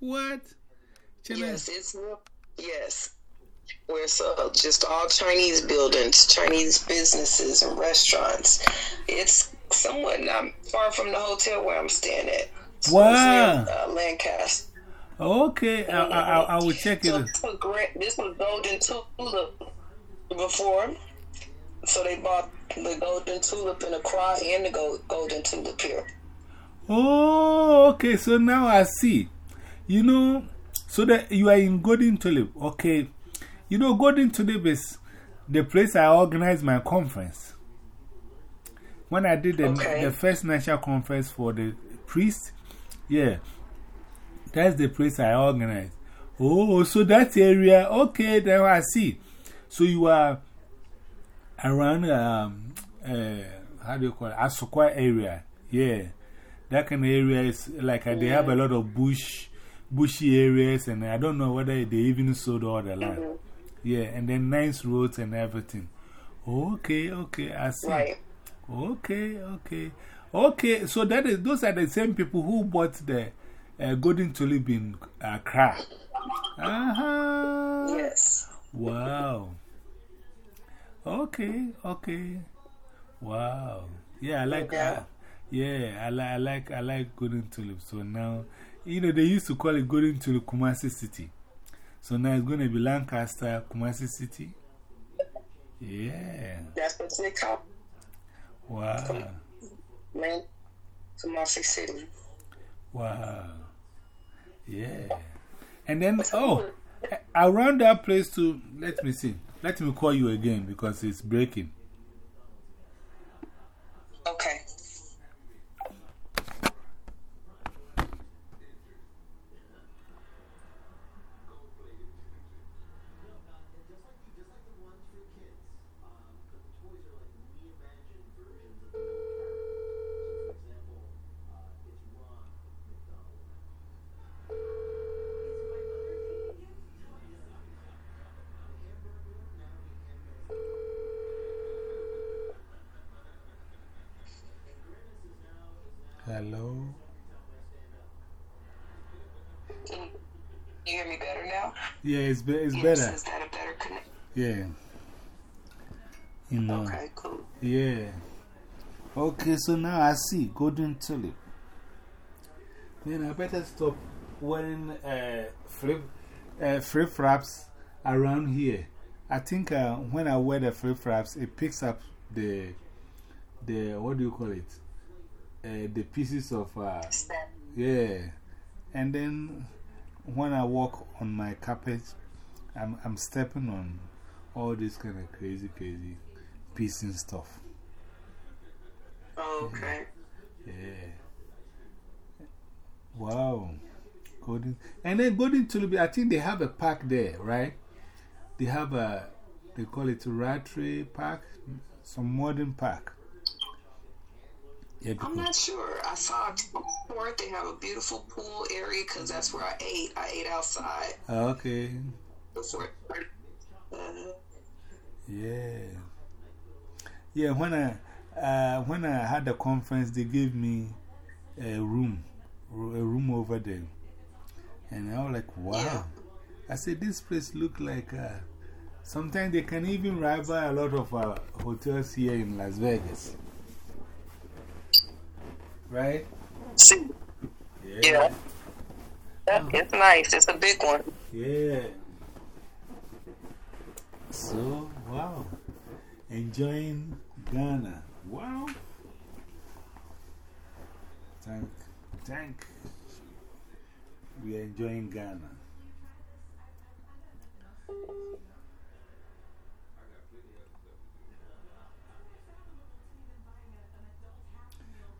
What? China? Yes, it's yes. Where it's uh, just all Chinese buildings, Chinese businesses and restaurants. It's somewhat not far from the hotel where I'm staying at. So Wow. Near, uh, Lancaster. Okay, I, I, I, will check So it. this was, this was Golden Tulip before. So they bought the Golden Tulip in Accra and the Gold, Golden Tulip here. Oh, okay, so now I see. You know, so that you are in Golden Tulip. Okay. You know, Golden Tulip is the place I organized my conference. When I did the, Okay. the first national conference for the priest, yeah, that's the place I organized. Oh, so that area, okay, then I see. So you are around, um, uh, how do you call it? Asokwa area, yeah. That kind of area is like uh, they have a lot of bush, bushy areas, and I don't know whether they even sold all the land. Yeah, and then nice roads and everything. Okay, okay, I see. Right. Okay, okay. Okay, so that is, those are the same people who bought the uh, Golden Tulip in Accra. Uh huh. Yes. Wow. Okay, okay. Wow. Yeah, I like Yeah. Yeah, I, li I like I like Golden Tulip. So now, you know, they used to call it Golden Tulip Kumasi City. So now it's going to be Lancaster, Kumasi City. Yeah. That's what they call Wow. man. Kumasi City. Wow. Yeah. And then, oh, around that place too, let me see. Let me call you again because it's breaking. Okay. Hello? Can you hear me better now? Yeah, it's, be it's better. Is that a better connection? Yeah. You know. Okay, cool. Yeah. Okay, so now I see Golden Tulip. Then I better stop wearing uh, flip, uh, flip flops around here. I think uh, when I wear the flip flops, it picks up the, the what do you call it? Uh, the pieces of, uh, yeah. And then when I walk on my carpet, I'm, I'm stepping on all this kind of crazy, crazy pieces stuff. Oh, okay. Yeah. Wow. Golden. And then Golden Tulip, I think they have a park there, right? They have a, they call it Rattray Park, some modern park. I'm not sure. I saw a report. They have a beautiful pool area because that's where I ate. I ate outside Ah, okay. Uh, Yeah. Yeah, when I, uh, when I had the conference, they gave me a room, a room over there. And I was like, wow. Yeah. I said, this place look like, uh, sometimes they can even rival a lot of uh, hotels here in Las Vegas. Right? see, Yeah. that, uh-huh. it's nice. It's a big one. Yeah. So, wow. Enjoying Ghana. Wow. Thank, thank. We are enjoying Ghana.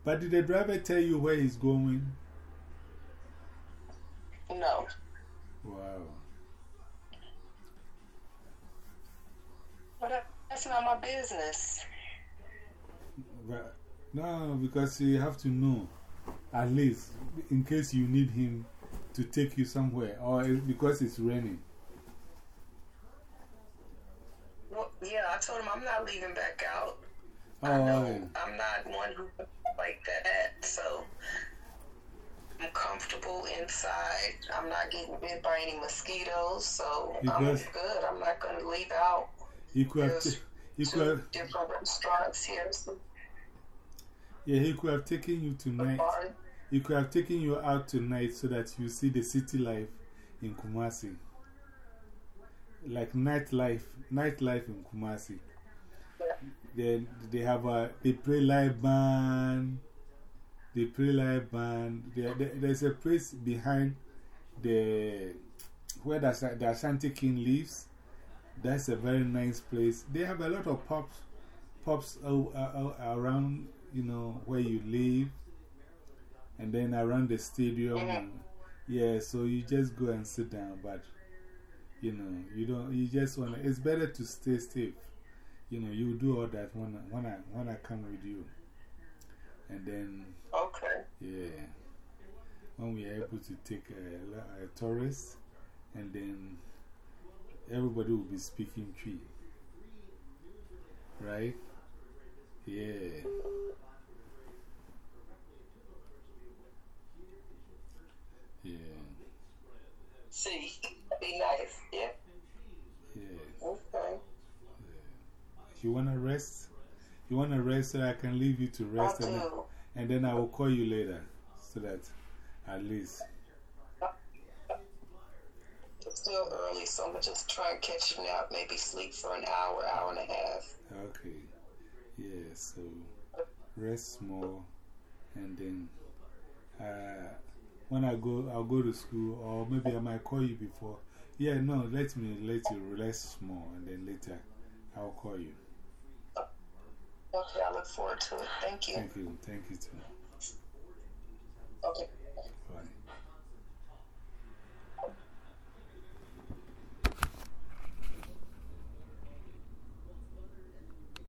But did the driver tell you where he's going? No. Wow. But that- that's not my business. But, no, because you have to know, at least, in case you need him to take you somewhere, or it- because it's raining. Well, yeah, I told him I'm not leaving back out. Oh, I know. I'm not one who like that. So I'm comfortable inside. I'm not getting bit by any mosquitoes, so Because- I'm good. I'm not going to leave out. You could have, There's you could have, different restaurants here. So yeah, he could have taken you tonight. He could have taken you out tonight so that you see the city life in Kumasi. Like nightlife, nightlife in Kumasi. Then they have a, they play live band, they play live band. There, there- there's a place behind the, where the, the Ashanti King lives. That's a very nice place. They have a lot of pubs, pubs around, you know, where you live and then around the stadium. Mhm. and- yeah, so you just go and sit down, but you know, you don't, you just want to, it's better to stay safe. You know, you do all that when, I- when, I, when I come with you. And then, okay. yeah, when we are able to take a, a tourist, and then everybody will be speaking Twi. Right? Yeah. Yeah. See, be nice. Yeah. Okay. You want to rest? You want to rest so I can leave you to rest and and then I will call you later so that at least. It's still early, so I'm going to just try and catch a nap, maybe sleep for an hour, hour and a half. Okay. Yeah, so rest more and then uh, when I go, I'll go to school or maybe I might call you before. Yeah, no, let me let you rest more and then later I'll call you. Okay, I look forward to it. Thank you. Thank you. Thank you too. Okay.